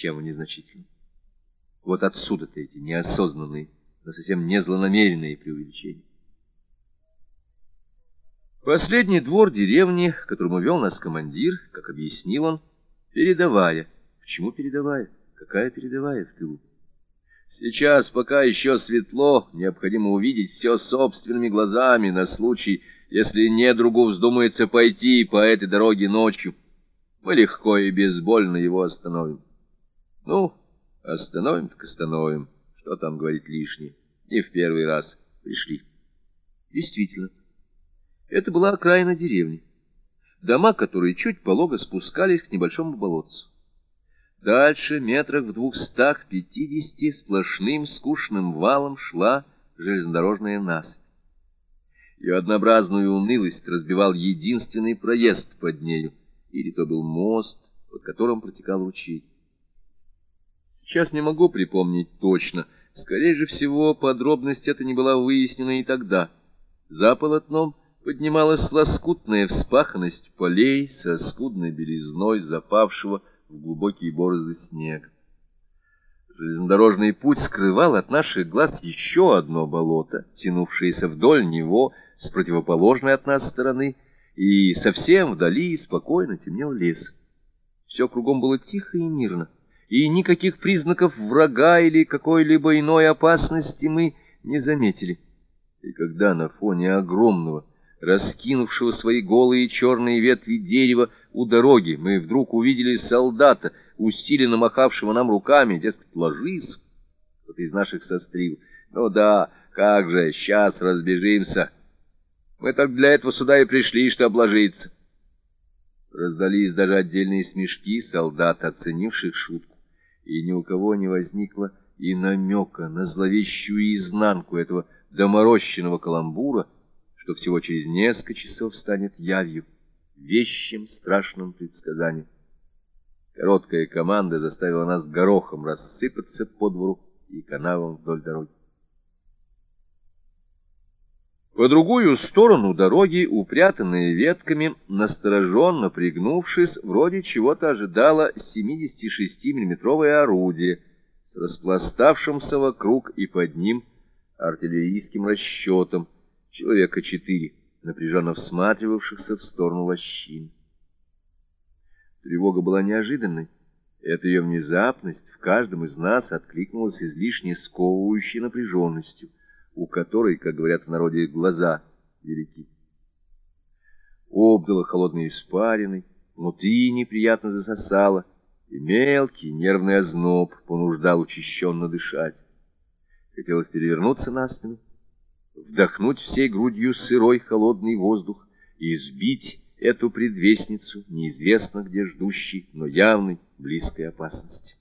чем в незначительном. Вот отсюда-то эти неосознанные, но совсем не злонамеренные преувеличения. Последний двор деревни, которому вел нас командир, как объяснил он, передовая. Почему передовая? Какая передовая в тылу? Сейчас, пока еще светло, необходимо увидеть все собственными глазами на случай, если недругу вздумается пойти по этой дороге ночью. Мы легко и безбольно его остановим. Ну, остановим так остановим. Что там говорить лишнее? Не в первый раз пришли. Действительно, это была окраина деревни. Дома, которые чуть полого спускались к небольшому болотцу. Дальше, метрах в двухстах пятидесяти, сплошным скучным валом шла железнодорожная насыпь. Ее однообразную унылость разбивал единственный проезд под нею, или то был мост, под которым протекал ручей. Сейчас не могу припомнить точно, скорее же всего, подробность эта не была выяснена и тогда. За полотном поднималась лоскутная вспаханность полей со скудной белизной запавшего в глубокие борозды снег. Железнодорожный путь скрывал от наших глаз еще одно болото, тянувшееся вдоль него с противоположной от нас стороны, и совсем вдали спокойно темнел лес. Все кругом было тихо и мирно, и никаких признаков врага или какой-либо иной опасности мы не заметили. И когда на фоне огромного, раскинувшего свои голые черные ветви дерева у дороги, мы вдруг увидели солдата, усиленно махавшего нам руками, дескать, ложись, кто-то из наших сострил. Ну да, как же, сейчас разбежимся. Мы так для этого сюда и пришли, что обложиться. Раздались даже отдельные смешки солдат, оценивших шутку, и ни у кого не возникло и намека на зловещую изнанку этого доморощенного каламбура, что всего через несколько часов станет явью, вещим страшным предсказанием. Короткая команда заставила нас горохом рассыпаться по двору и канавам вдоль дороги. По другую сторону дороги, упрятанные ветками, настороженно пригнувшись, вроде чего-то ожидало 76-миллиметровое орудие с распластавшимся вокруг и под ним артиллерийским расчетом, человека четыре, напряженно всматривавшихся в сторону лощин. Тревога была неожиданной. Эта ее внезапность в каждом из нас откликнулась излишне сковывающей напряженностью, у которой, как говорят в народе, глаза велики. Обдало холодной испариной, внутри неприятно засосало, и мелкий нервный озноб понуждал учащенно дышать. Хотелось перевернуться на спину, вдохнуть всей грудью сырой холодный воздух и сбить эту предвестницу неизвестно где ждущей, но явной близкой опасности.